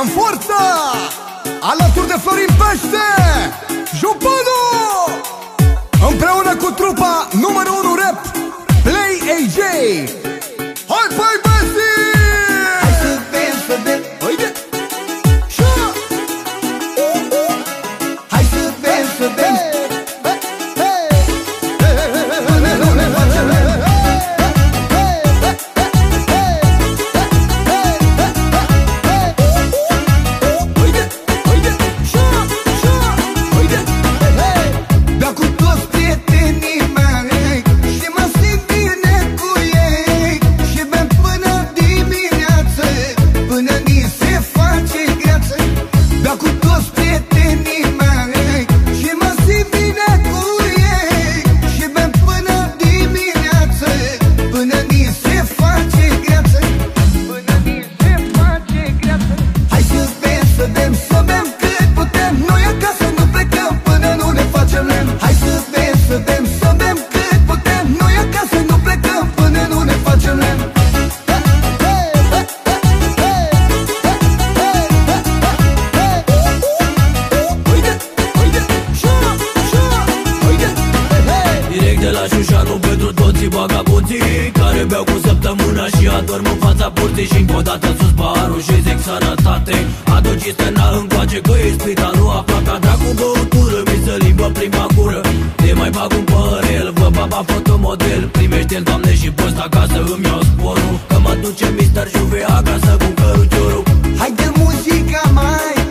În forță! Alături de Florin Pește! Jupanu Împreună cu trupa numărul 1 rap Play AJ la Șușanu pentru toții vagabonții Care beau cu săptămâna și adorm în fața porții Și încă o dată sus paharul și zic sănătate. Aduci stena încoace că e spitalul Aproape a dracu băutură Mi să limbă prima gură Te mai bag un părel Vă baba fotomodel. Primește-l doamne și post acasă îmi iau sporul. Că mă duce Mr. Juve acasă cu căruciorul. Hai de muzica mai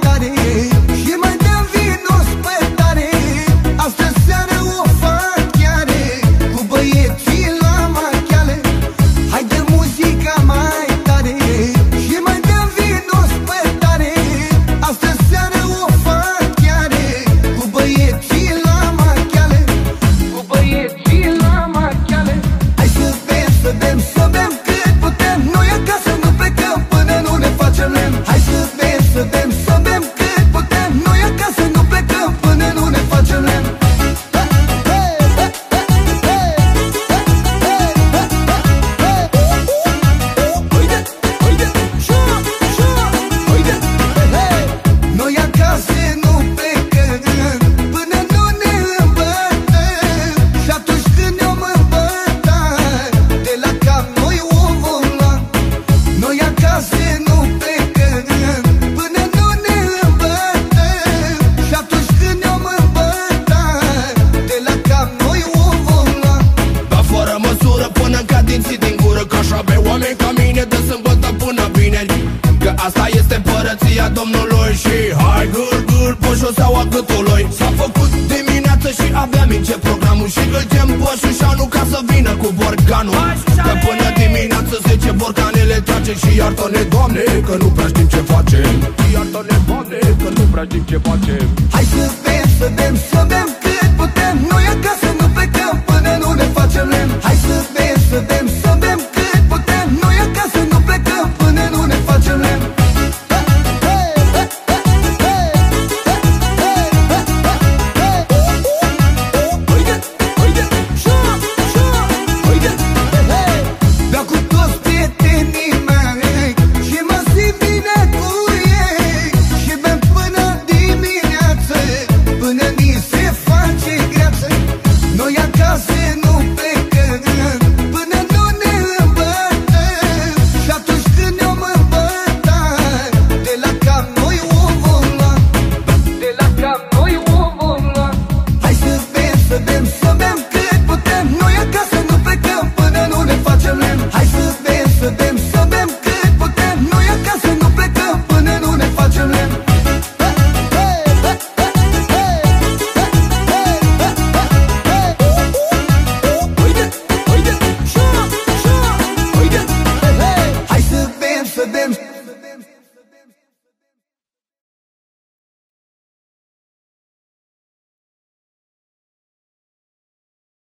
este împărăția Domnului Și hai gâl, poșo sau a gâtului. S-a făcut dimineață și abia mince programul Și îl chem pășul și nu ca să vină cu borcanul. Că până dimineață se ce borcanele trage Și iartă-ne, Doamne, că nu prea știm ce facem. Iartă-ne, Doamne, că nu prea știm ce facem. Hai să bem, să bem, să bem cât putem. Noi acasă nu plecăm până nu ne facem lemn. Hai să bem, să bem, să bem him.